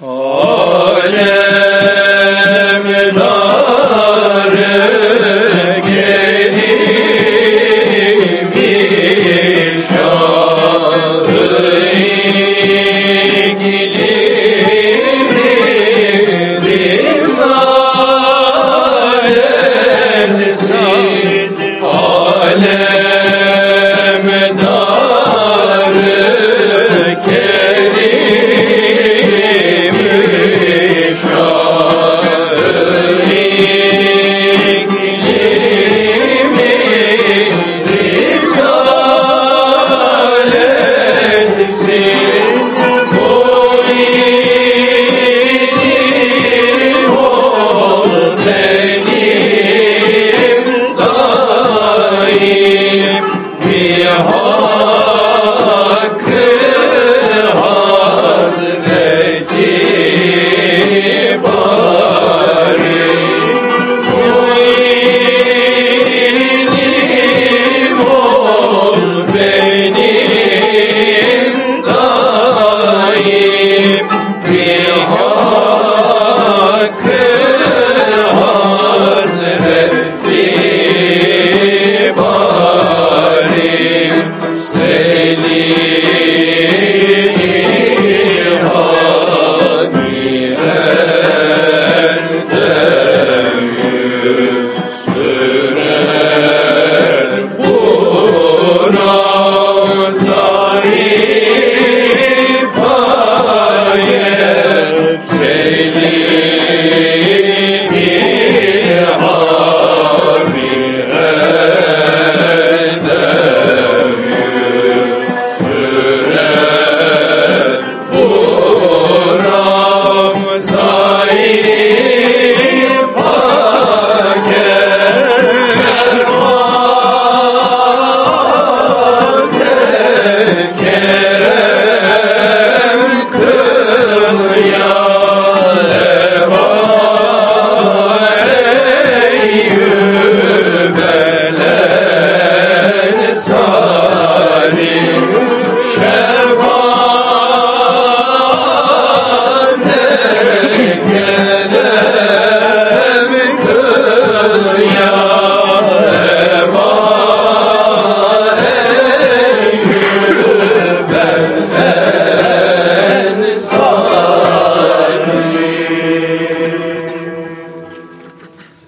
Oh, yeah.